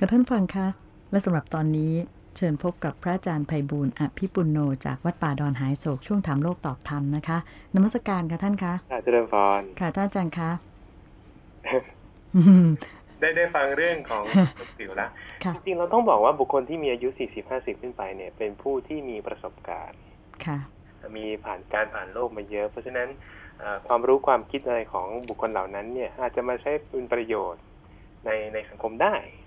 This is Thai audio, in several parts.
กับท่านฟังคะ และสำหรับตอนนี้เชิญพบกับพระอาจารย์ไพบูลอภิปุณโนจากวัดป่าดอนหายโศกช่วงถามโลกตอบธรรมนะคะนมัสการค่ะท่านคะค่ะเจริญพรค่ะท่านอาจารย์คะได้ได้ฟังเรื่องของสิวแล้วค่ะจริงๆเราต้องบอกว่าบุคคลที่มีอายุ40-50ขึ้นไปเนี่ย เป็นผู้ที่มีประสบการณ์ค่ะ มีผ่านการผ่านโลกมาเยอะ เพราะฉะนั้นเอ่อความรู้ความคิดอะไรของบุคคลเหล่านั้นเนี่ย อาจจะมาใช้เป็นประโยชน์ในในสังคมได้ค่ะ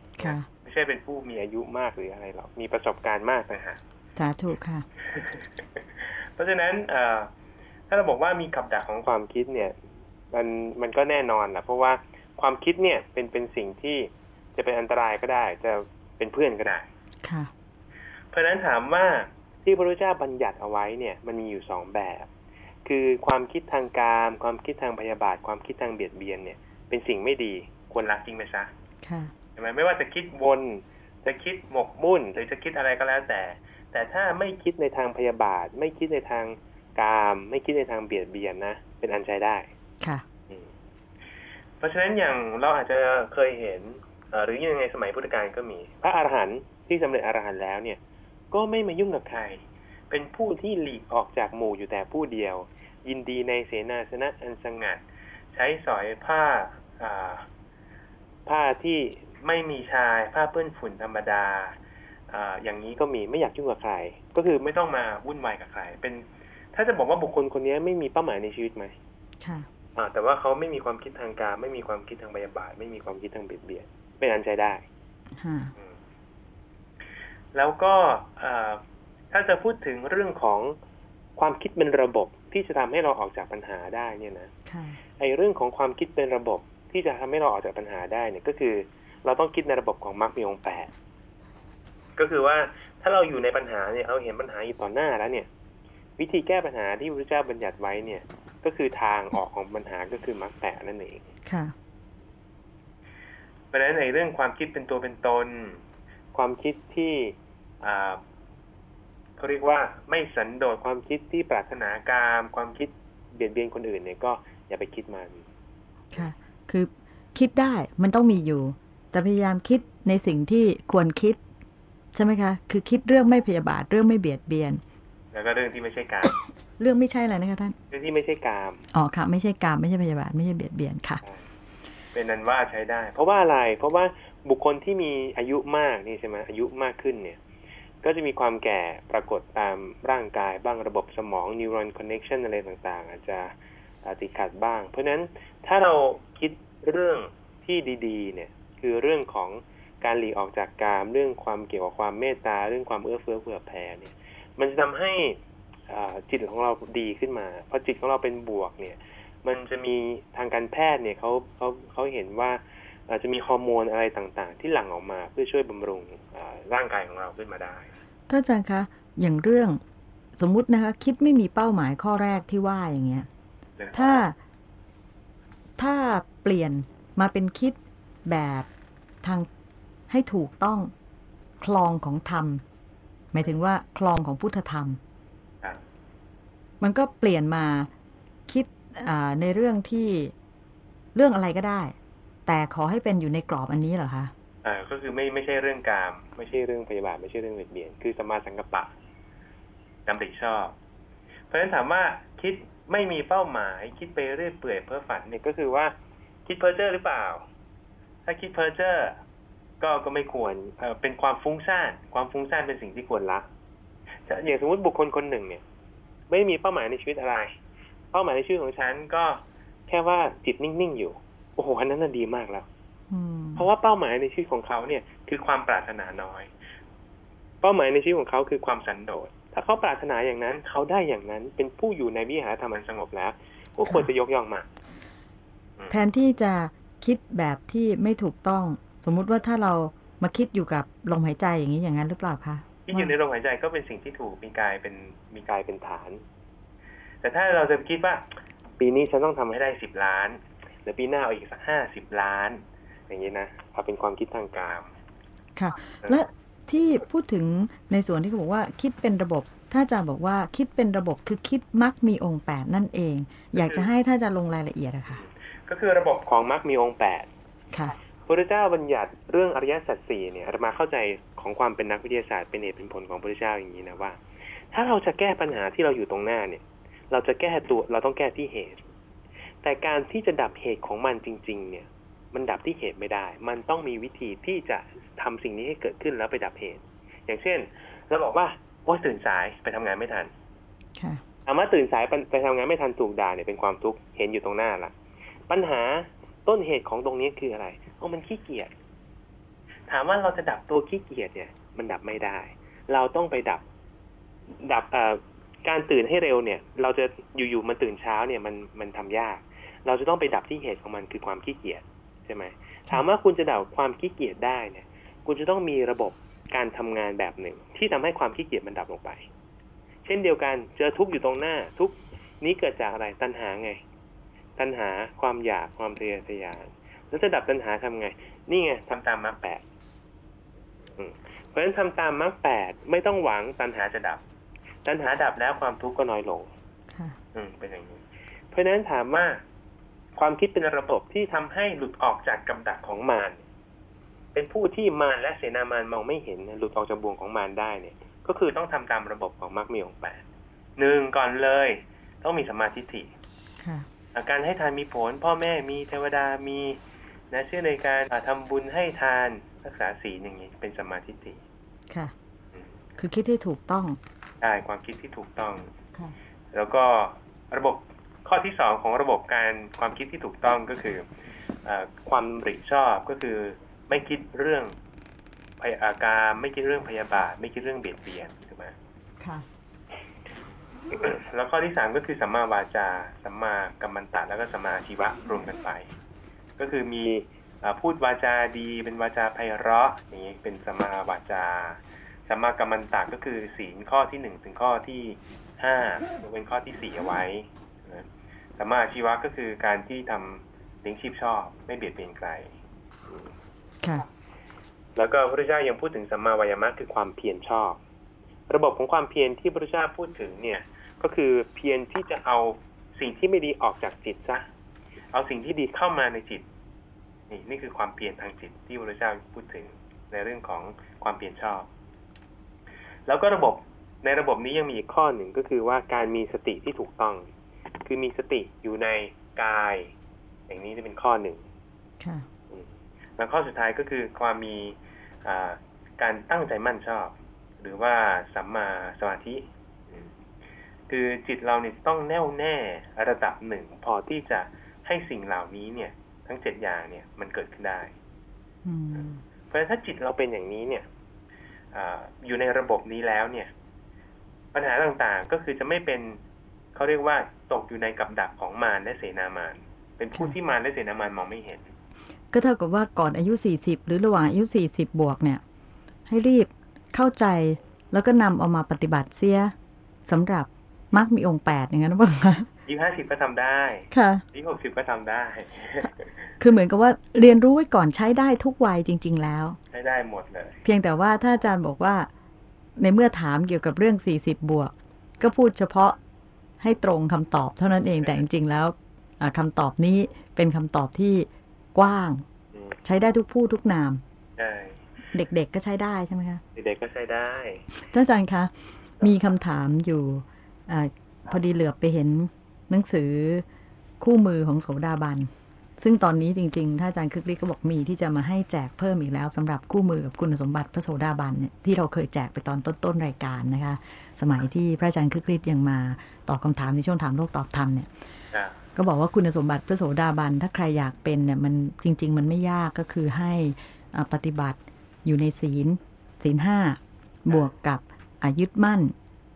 ไม่ใช่เป็นผู้มีอายุมากหรืออะไรหรอกมีประสบการณ์มากนะฮะสาธุค่ะ เพราะฉะนั้นเอ่อถ้าเราบอกว่ามีกับดักของความคิดเนี่ย มันมันก็แน่นอนแหละเพราะว่าความคิดเนี่ยเป็นเป็นสิ่งที่จะเป็นอันตรายก็ได้ จะเป็นเพื่อนก็ได้ค่ะ เพราะฉะนั้นถามว่าที่พระพุทธเจ้าบัญญัติเอาไว้เนี่ย มันมีอยู่สองแบบ คือความคิดทางการ ความคิดทางพยาบาท ความคิดทางเบียดเบียนเนี่ย เป็นสิ่งไม่ดีควรละจริงไหมซะค่ะใช่ไหมไม่ว่าจะคิดวน จะคิดหมกมุ่น หรือจะคิดอะไรก็แล้วแต่ แต่ถ้าไม่คิดในทางพยาบาท ไม่คิดในทางกาม ไม่คิดในทางเบียดเบียนนะเป็นอันใช้ได้ค่ะอืมเพราะฉะนั้นอย่างเราอาจจะเคยเห็นเอ่อหรือยังไงสมัยพุทธกาลก็มี พระอรหันต์ที่สำเร็จอรหันต์แล้วเนี่ย ก็ไม่มายุ่งกับใคร เป็นผู้ที่หลีกออกจากหมู่อยู่แต่ผู้เดียว ยินดีในเสนาสนะอันสงัด ใช้สอยผ้าอ่าผ้าที่ ไม่มีชายผ้าเปื้อนฝุ่นธรรมดาอ่าอย่างนี้ก็มีไม่อยากยุ่งกับใคร ก็คือไม่ต้องมาวุ่นวายกับใคร เป็น ถ้าจะบอกว่าบุคคลคนนี้ไม่มีเป้าหมายในชีวิตไหมค่ะอ่าแต่ว่าเขาไม่มีความคิดทางการ ไม่มีความคิดทางพยาบาท ไม่มีความคิดทางเบียดเบียนเป็นอันใช้ได้ค่ะอืมแล้วก็อ่าถ้าจะพูดถึงเรื่องของความคิดเป็นระบบที่จะทำให้เราออกจากปัญหาได้เนี่ยนะค่ะไอ้เรื่องของความคิดเป็นระบบที่จะทำให้เราออกจากปัญหาได้เนี่ยก็คือ เราต้องคิดในระบบของมรรคมีองค์แปดก็คือว่าถ้าเราอยู่ในปัญหาเนี่ยเราเห็นปัญหาอยู่ต่อหน้าแล้วเนี่ย วิธีแก้ปัญหาที่พระเจ้าบัญญัติไว้เนี่ย ก็คือทางออกของปัญหาก็คือมรรคแปดนั่นเองค่ะเพราะฉะนั้นในเรื่องความคิดเป็นตัวเป็นตน ความคิดที่อ่าเขาเรียกว่าไม่สันโดษความคิดที่ปรารถนาการความคิดเบียดเบียนคนอื่นเนี่ยก็อย่าไปคิดมัน ค่ะ คือคิดได้มันต้องมีอยู่ แต่พยายามคิดในสิ่งที่ควรคิด ใช่ไหมคะ คือคิดเรื่องไม่พยาบาทเรื่องไม่เบียดเบียน แล้วก็เรื่องที่ไม่ใช่การ เรื่องไม่ใช่อะไรนะคะท่าน เรื่องที่ไม่ใช่กามอ๋อค่ะ ไม่ใช่กามไม่ใช่พยาบาทไม่ใช่เบียดเบียนค่ะ เป็นนั้นว่าใช้ได้ เพราะว่าอะไร เพราะว่าบุคคลที่มีอายุมากนี่ใช่ไหมอายุมากขึ้นเนี่ย ก็จะมีความแก่ปรากฏตามร่างกายบ้างระบบสมองนิวรอนคอนเน c ชันอะไรต่างๆ อาจจะอ่าติดขัดบ้าง เพราะฉะนั้นถ้าเราคิดเรื่องที่ดี ๆ เนี่ย คือเรื่องของการหลีกออกจากกามเรื่องความเกี่ยวกับความเมตตาเรื่องความเอื้อเฟื้อเผื่อแผ่เนี่ย มันจะทำให้อ่าจิตของเราดีขึ้นมาพอจิตของเราเป็นบวกเนี่ย มันจะมีทางการแพทย์เนี่ยเขาเขาเขาเห็นว่าอาจจะมีฮอร์โมนอะไรต่างๆ ที่หลั่งออกมาเพื่อช่วยบำรุงอ่าร่างกายของเราขึ้นมาได้ท่านอาจารย์คะอย่างเรื่องสมมุตินะคะ คิดไม่มีเป้าหมายข้อแรกที่ว่าอย่างเงี้ย ถ้าถ้าเปลี่ยนมาเป็นคิด แบบทางให้ถูกต้องคลองของธรรม หมายถึงว่าคลองของพุทธธรรมครับมันก็เปลี่ยนมาคิดอ่าในเรื่องที่เรื่องอะไรก็ได้ แต่ขอให้เป็นอยู่ในกรอบอันนี้เหรอคะอ่าก็คือไม่ไม่ใช่เรื่องกาม ไม่ใช่เรื่องพยาบาทไม่ใช่เรื่องเบียดเบียนคือสมมาสังกปปะดำริชอบ เพราะฉะนั้นถามว่าคิดไม่มีเป้าหมาย คิดไปเรื่อยเปื่อยเพ้อฝันเนี่ยก็คือว่าคิดเพ้อเจ้อหรือเปล่า ถ้าคิดเพ้อเจ้อก็ก็ไม่ควรเอ่อเป็นความฟุ้งซ่านความฟุ้งซ่านเป็นสิ่งที่ควรละจะอย่างสมมติบุคคลคนหนึ่งเนี่ย ไม่มีเป้าหมายในชีวิตอะไร เป้าหมายในชีวิตของฉันก็แค่ว่าจิตนิ่งๆอยู่ โอ้โหอันนั้นน่ะดีมากแล้วอืมเพราะว่าเป้าหมายในชีวิตของเขาเนี่ย คือความปรารถนาน้อย เป้าหมายในชีวิตของเขาคือความสันโดษถ้าเขาปรารถนาอย่างนั้น เขาได้อย่างนั้นเป็นผู้อยู่ในวิหารธรรมอันสงบแล้วก็ควรจะยกย่องมากแทนที่จะ คิดแบบที่ไม่ถูกต้อง สมมุติว่าถ้าเรามาคิดอยู่กับลมหายใจอย่างนี้อย่างนั้นหรือเปล่าคะที่อยู่ในลมหายใจก็เป็นสิ่งที่ถูกมีกายเป็นมีกายเป็นฐาน แต่ถ้าเราจะคิดว่า ปีนี้ฉันต้องทำให้ได้สิบล้านหรือปีหน้าเอาอีกสักห้าสิบล้าน อย่างนี้นะเอาเป็นความคิดทางกาม ค่ะ และที่พูดถึงในส่วนที่เขาบอกว่าคิดเป็นระบบ ถ้าอาจารย์บอกว่าคิดเป็นระบบคือคิดมักมีองค์แปดนั่นเอง อยากจะให้ถ้าอาจารย์ลงรายละเอียดอะค่ะ ก็คือระบบของมรรคมีองค์แปดค่ะพระเจ้าบัญญัติเรื่องอริยสัจสี่เนี่ยอาตมาเข้าใจของความเป็นนักวิทยาศาสตร์เป็นเหตุเป็นผลของพระเจ้าอย่างนี้นะว่า ถ้าเราจะแก้ปัญหาที่เราอยู่ตรงหน้าเนี่ย เราจะแก้ตัวเราต้องแก้ที่เหตุ แต่การที่จะดับเหตุของมันจริง ๆ เนี่ย มันดับที่เหตุไม่ได้ มันต้องมีวิธีที่จะทำสิ่งนี้ให้เกิดขึ้นแล้วไปดับเหตุ อย่างเช่นเราบอกว่าว่าตื่นสายไปทำงานไม่ทันค่ะอามาตื่นสายไปไปทำงานไม่ทันถูกด่าเนี่ยเป็นความทุกข์เห็นอยู่ตรงหน้าละ ปัญหาต้นเหตุของตรงนี้คืออะไรโอ้มันขี้เกียจ ถามว่าเราจะดับตัวขี้เกียจเนี่ย มันดับไม่ได้ เราต้องไปดับ ดับการตื่นให้เร็วเนี่ย เราจะอยู่ๆมันตื่นเช้าเนี่ยมันมันทำยาก เราจะต้องไปดับที่เหตุของมันคือความขี้เกียจใช่ไหมถามว่าคุณจะดับความขี้เกียจได้เนี่ย คุณจะต้องมีระบบการทำงานแบบหนึ่ง ที่ทำให้ความขี้เกียจมันดับลงไป เช่นเดียวกันเจอทุกข์อยู่ตรงหน้าทุกข์นี้เกิดจากอะไรตัณหาไง ตัณหาความอยากความทะเยอทะยาน แล้วจะดับตัณหาทำไง นี่ไงทำตามมรรคแปดอืมเพราะฉะนั้นทำตามมรรคแปดไม่ต้องหวังตัณหาจะดับ ตัณหาดับแล้วความทุกข์ก็น้อยลงค่ะอืมเป็นอย่างนี้ เพราะฉะนั้นถามว่าความคิดเป็นระบบที่ทำให้หลุดออกจากกำดักของมารเป็นผู้ที่มารและเสนามารมองไม่เห็นหลุดออกจากบ่วงของมารได้เนี่ย ก็คือต้องทำตามระบบของมรรคมีองค์แปดหนึ่งก่อนเลย ต้องมีสมมาธิฏฐิค่ะ อาการให้ทานมีผล พ่อแม่มีเทวดามีนะเชื่อในการอ่าทำบุญให้ทานรักษาศีลอย่างนี้เป็นสมมาธิฏฐิค่ะอืมคือคิดให้ถูกต้องได้ความคิดที่ถูกต้องค่ะแล้วก็ระบบข้อที่สองของระบบการความคิดที่ถูกต้องก็คืออาความดำริชอบก็คือไม่คิดเรื่องพยอาการไม่คิดเรื่องพยาบาท ไม่คิดเรื่องเบียดเบียนถูกไหมค่ะ แล้วข้อที่สามก็คือสัมมาวาจา สัมมากัมมันตะแล้วก็สัมมาอาชีวะรวมกันไป ก็คือมีอ่าพูดวาจาดี เป็นวาจาไพเราะอย่างนี้เป็นสัมมาวาจาสัมมากัมมันตะก็คือศีลข้อที่หนึ่งถึงข้อที่ห้ายกเป็นข้อที่สี่เอาไว้นะสัมมาอาชีวะก็คือการที่ทำเลี้ยงชีพชอบ ไม่เบียดเบียนใครค่ะแล้วก็พระพุทธเจ้ายังพูดถึงสัมมาวายามะคือความเพียรชอบ ระบบของความเพียรที่พระพุทธเจ้าพูดถึงเนี่ย ก็คือเพียรที่จะเอาสิ่งที่ไม่ดีออกจากจิตซะเอาสิ่งที่ดีเข้ามาในจิต นี่นี่คือความเพียรทางจิตที่พระพุทธเจ้าพูดถึงในเรื่องของความเพียรชอบ แล้วก็ระบบในระบบนี้ยังมีอีกข้อหนึ่งก็คือว่าการมีสติที่ถูกต้อง คือมีสติอยู่ในกาย อย่างนี้จะเป็นข้อหนึ่งค่ะแล้วข้อสุดท้ายก็คือความมีอ่าการตั้งใจมั่นชอบ หรือว่าสัมมาสมาธิอืม คือจิตเราเนี่ยต้องแน่วแน่ระดับหนึ่ง พอที่จะให้สิ่งเหล่านี้เนี่ย ทั้งเจ็ดอย่างเนี่ยมันเกิดขึ้นได้อืมเพราะฉะนั้นถ้าจิตเราเป็นอย่างนี้เนี่ยอาอยู่ในระบบนี้แล้วเนี่ย ปัญหาต่างๆก็คือจะไม่เป็นเขาเรียกว่าตกอยู่ในกับดักของมารและเสนามารเป็นผู้ที่มารและเสนามารมองไม่เห็น ก็เท่ากับว่าก่อนอายุ 40 หรือระหว่างอายุ 40 บวกเนี่ย ให้รีบเข้าใจแล้วก็นำเอามาปฏิบัติเสียสำหรับ มรรคมีองค์8อย่างนั้นหรือเปล่าคะยี่ห้าสิบก็ทำได้ค่ะยี่หกสิบก็ทำได้ คือเหมือนกับว่าเรียนรู้ไว้ก่อนใช้ได้ทุกวัยจริง ๆ แล้ว ใช้ได้หมดเลย เพียงแต่ว่าถ้าอาจารย์บอกว่า ในเมื่อถามเกี่ยวกับเรื่อง40บวก ก็พูดเฉพาะให้ตรงคำตอบเท่านั้นเองแต่จริง ๆ แล้วอ่าคำตอบนี้เป็นคำตอบที่กว้างอืมใช้ได้ทุกผู้ทุกนามใช่เด็กๆก็ใช้ได้ใช่ไหมคะ เด็กๆก็ใช้ได้ท่านอาจารย์คะ มีคำถามอยู่ อพอดีเหลือบไปเห็นหนังสือคู่มือของโสดาบัน ซึ่งตอนนี้จริงๆ ถ้าอาจารย์คึกฤทธิ์ก็บอกมีที่จะมาให้แจกเพิ่มอีกแล้วสำหรับคู่มือกับคุณสมบัติพระโสดาบันเนี่ยที่เราเคยแจกไปตอนต้นๆรายการนะคะ สมัยที่พระอาจารย์คึกฤทธิ์ยังมาตอบคำถามในช่วงถามโลกตอบธรรมเนี่ยก็บอกว่าคุณสมบัติพระโสดาบัน ถ้าใครอยากเป็นเนี่ยมันจริง ๆ มันไม่ยากก็คือให้ปฏิบัติอยู่ในศีลศีลห้าบวกกับอายึดมั่น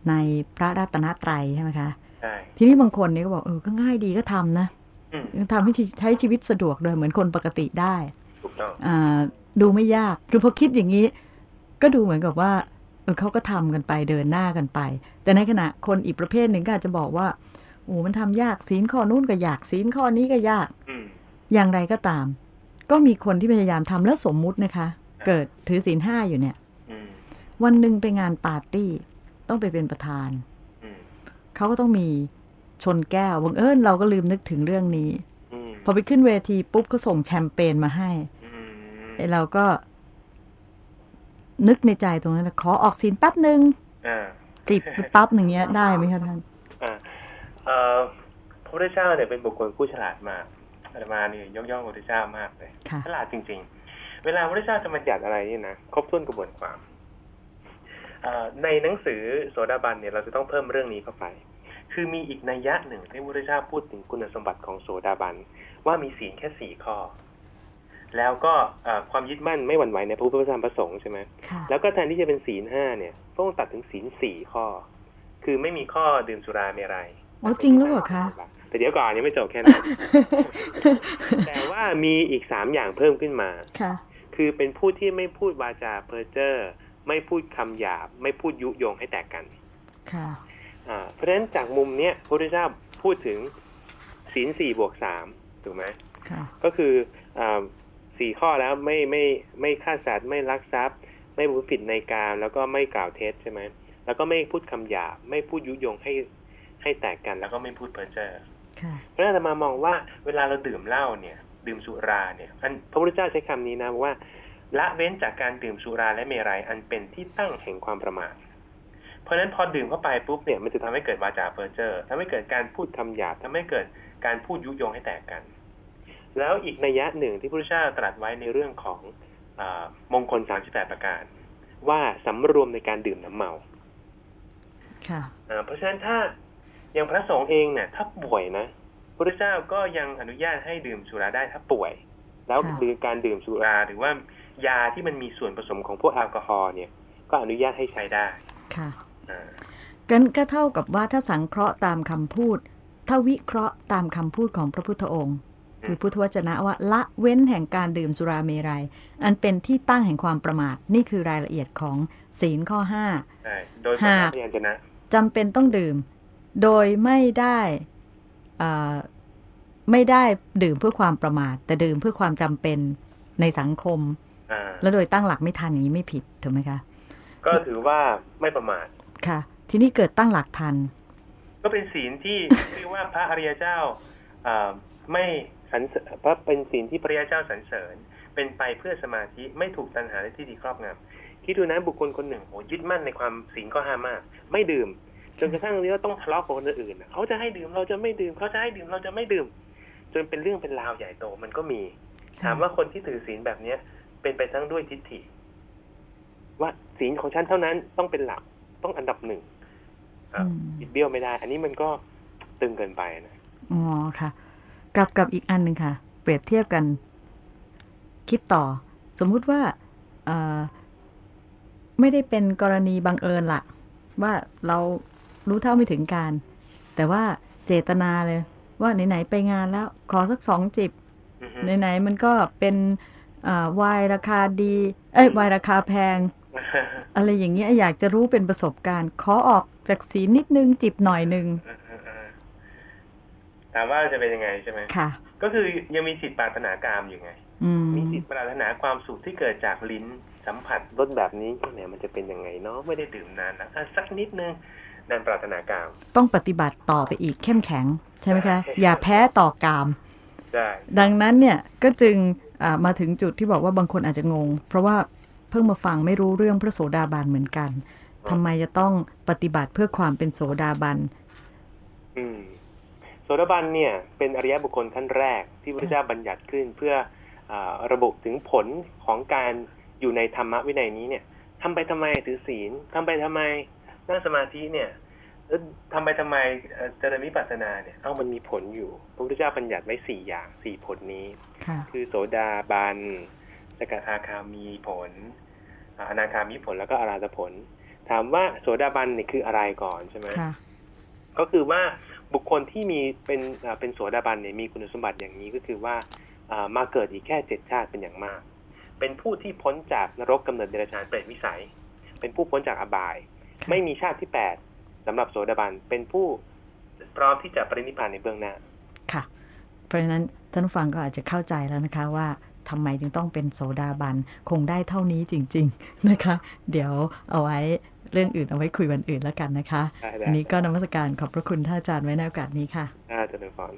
ในพระรัตนตรัยใช่ไหมคะใช่ทีนี้บางคนเนี่ยก็บอกเออก็ง่ายดีก็ทำนะอืมทำให้ชีใช้ชีวิตสะดวกโดยเหมือนคนปกติได้ถูกต้องอ่าดูไม่ยากคือพอคิดอย่างนี้ ก็ดูเหมือนกับว่าเออเขาก็ทำกันไปเดินหน้ากันไป แต่ในขณะคนอีกประเภทหนึ่งก็อาจจะบอกว่าโอ้มันทำยากศีลข้อนู้นก็ยากศีลข้อนี้ก็ยากอืมอย่างไรก็ตาม ก็มีคนที่พยายามทำแล้วสมมุตินะคะ เกิดถือศีลห้าอยู่เนี่ยอืมวันหนึ่งไปงานปาร์ตี้ ต้องไปเป็นประธานอืมเขาก็ต้องมีชนแก้วบังเอิญเราก็ลืมนึกถึงเรื่องนี้อืมพอไปขึ้นเวทีปุ๊บก็ส่งแชมเปญมาให้อืมมไอเราก็นึกในใจตรงนั้นแหละขอออกศีลแป๊บหนึ่งอ่าจิบปั๊บหนึ่งเงี้ยได้ไหมคะท่านอ่าเอ่อพระพุทธเจ้าเนี่ยเป็นบุคคลผู้ฉลาดมากอาตมาเนี่ยยกย่องพระพุทธเจ้ามากเลยค่ะฉลาดจริง ๆ เวลาพระพุทธเจ้าจะบัญญัติอะไรนี่นะครบถ้วนกระบวนความเอ่อ ในหนังสือโสดาบันเนี่ยเราจะต้องเพิ่มเรื่องนี้เข้าไป คือมีอีกนัยยะหนึ่งที่พระพุทธเจ้าพูดถึงคุณสมบัติของโสดาบัน ว่ามีศีลแค่สี่ข้อ แล้วก็เอ่อความยึดมั่นไม่หวั่นไหวในพระพุทธธรรมประสงค์ใช่ไหมค่ะแล้วก็แทนที่จะเป็นศีลห้าเนี่ยพระองค์ตัดถึงศีลสี่ข้อ คือไม่มีข้อดื่มสุราเมรัยโอ้จริงหรือเปล่าคะแต่เดี๋ยวก่อนยังไม่จบแค่นั้นแต่ว่ามีอีกสามอย่างเพิ่มขึ้นมาค่ะคือเป็นผู้ที่ไม่พูดวาจาเพ้อเจ้อ ไม่พูดคำหยาบ ไม่พูดยุยงให้แตกกันค่ะอ่าเพราะฉะนั้นจากมุมเนี้ยพระพุทธเจ้าพูดถึงศีลสี่บวกสามถูกไหมค่ะก็คืออ่าสี่ข้อแล้วไม่ไม่ไม่ฆ่าสัตว์ไม่ลักทรัพย์ ไม่พูดผิดในการแล้วก็ไม่กล่าวเท็จใช่ไหมแล้วก็ไม่พูดคำหยาบไม่พูดยุยงให้ให้แตกกันแล้วก็ไม่พูดเพ้อเจ้อค่ะเพราะฉะนั้นอาตมามองว่าเวลาเราดื่มเหล้าเนี่ย ดื่มสุราเนี่ยอันพระพุทธเจ้าใช้คำนี้นะบอกว่า ละเว้นจากการดื่มสุราและเมรัยอันเป็นที่ตั้งแห่งความประมาทเพราะฉะนั้นพอดื่มเข้าไปปุ๊บเนี่ยมันจะทำให้เกิดวาจาเพ้อเจ้อทำให้เกิดการพูดคำหยาบทำให้เกิดการพูดยุยงให้แตกกัน แล้วอีกนัยยะหนึ่งที่พระพุทธเจ้าตรัสไว้ในเรื่องของอามงคลสามสิบแปดประการ ว่าสำรวมในการดื่มน้ำเมาค่ะอ่าเพราะฉะนั้นถ้าอย่างพระสงฆ์เองเนี่ยถ้าป่วยนะพระเจ้าก็ยังอนุญาตให้ดื่มสุราได้ถ้าป่วย แล้วค่ะหรือการดื่มสุราหรือว่า ยาที่มันมีส่วนผสมของพวกแอลกอฮอล์เนี่ย ก็อนุญาตให้ใช้ได้ค่ะอ่ากันก็เท่ากับว่าถ้าสังเคราะห์ตามคำพูด ถ้าวิเคราะห์ตามคำพูดของพระพุทธองค์คือพุทธวจนะว่าละเว้นแห่งการดื่มสุราเมรัยอันเป็นที่ตั้งแห่งความประมาท นี่คือรายละเอียดของศีลข้อใช่โดยหากพยัญชนะ5จำเป็นต้องดื่ม โดยไม่ได้เอ่อไม่ได้ดื่มเพื่อความประมาท แต่ดื่มเพื่อความจำเป็นในสังคมอ่า และโดยตั้งหลักไม่ทันอย่างนี้ไม่ผิดถูกไหมคะ ก็ถือว่าไม่ประมาทค่ะ ทีนี้เกิดตั้งหลักทัน ก็เป็นศีลที่เรียกว่าพระอริยเจ้าอ่าไม่สรรเสริญพระเป็นศีลที่พระอริยเจ้าสรรเสริญ เป็นไปเพื่อสมาธิไม่ถูกตัณหาและที่ดีครอบงำคิดดูนะบุคคลคนหนึ่งโหยึดมั่นในความศีลข้อห้ามมาก ไม่ดื่มจนกระทั่งนี้ว่าต้องทะเลาะกับคนอื่นน่ะเขาจะให้ดื่มเราจะไม่ดื่มเขาจะให้ดื่มเราจะไม่ดื่ม จนเป็นเรื่องเป็นราวใหญ่โตมันก็มี ถามว่าคนที่ถือศีลแบบเนี้ย เป็นไปทั้งด้วยทิฏฐิ ว่าศีลของฉันเท่านั้นต้องเป็นหลักต้องอันดับหนึ่งอะอืมบิดเบี้ยวไม่ได้ อันนี้มันก็ตึงเกินไปนะอ๋อค่ะ กับกับอีกอันหนึ่งค่ะ เปรียบเทียบกัน คิดต่อ สมมุติว่าเอ่อไม่ได้เป็นกรณีบังเอิญละว่าเรารู้เท่าไม่ถึงการ แต่ว่าเจตนาเลย ว่าไหนๆไปงานแล้ว ขอสักสองจิบอือฮึไหนๆมันก็เป็น เอ่อไวน์ราคาดี เอ้ยไวน์ราคาแพง อะไรอย่างเงี้ยอยากจะรู้เป็นประสบการณ์ ขอออกจากสีนิดนึงจิบหน่อยหนึ่งถามว่าจะเป็นยังไงใช่ไหมค่ะ ก็คือยังมีสิทธิปรารถนากามอยู่ไงอืมมีสิทธิปรารถนาความสุขที่เกิดจากลิ้นสัมผัสรสแบบนี้เนี่ยมันจะเป็นยังไงเนาะไม่ได้ดื่มนานแล้วอะสักนิดนึงนั่นปรารถนากาม ต้องปฏิบัติต่อไปอีกเข้มแข็ง ใช่ไหมคะใช่อย่าแพ้ต่อกาม ใช่ดังนั้นเนี่ยก็จึงอ่ามาถึงจุดที่บอกว่าบางคนอาจจะงง เพราะว่าเพิ่งมาฟังไม่รู้เรื่องพระโสดาบันเหมือนกันทำไมจะต้องปฏิบัติเพื่อความเป็นโสดาบันอืมโสดาบันเนี่ยเป็นอริยบุคคลขั้นแรกที่พระเจ้าบัญญัติขึ้นเพื่ออาระบุถึงผลของการอยู่ในธรรมวินัยนี้เนี่ยทำไปทำไมถือศีลทำไปทำไมนั่งสมาธิเนี่ย แล้วทำไปทำไมเอ่อเจริญวิปัสสนาเนี่ย เอ้ามันมีผลอยู่ พระพุทธเจ้าบัญญัติไว้สี่อย่างสี่ผลนี้ค่ะคือโสดาบันสกทาคามีผลอ่าอนาคามีผลแล้วก็อรหัตผล ถามว่าโสดาบันเนี่ยคืออะไรก่อนใช่ไหมค่ะก็คือว่าบุคคลที่มีเป็นอ่าเป็นโสดาบันเนี่ยมีคุณสมบัติอย่างนี้ก็คือว่าอ่ามาเกิดอีกแค่เจ็ดชาติเป็นอย่างมาก เป็นผู้ที่พ้นจากนรกกำเนิดเดรัจฉานเปรตวิสัย เป็นผู้พ้นจากอบายค่ะไม่มีชาติที่แปด สำหรับโสดาบันเป็นผู้พร้อมที่จะปรินิพพานในเบื้องหน้า ค่ะ เพราะฉะนั้นท่านผู้ฟังก็อาจจะเข้าใจแล้วนะคะว่าทำไมจึงต้องเป็นโสดาบัน คงได้เท่านี้จริง ๆนะคะ เดี๋ยวเอาไว้เรื่องอื่นเอาไว้คุยวันอื่นแล้วกันนะคะได้ได้วันนี้ก็นมัสการขอบพระคุณท่านอาจารย์ไว้ในโอกาสนี้ค่ะน่าจะเป็นฟอน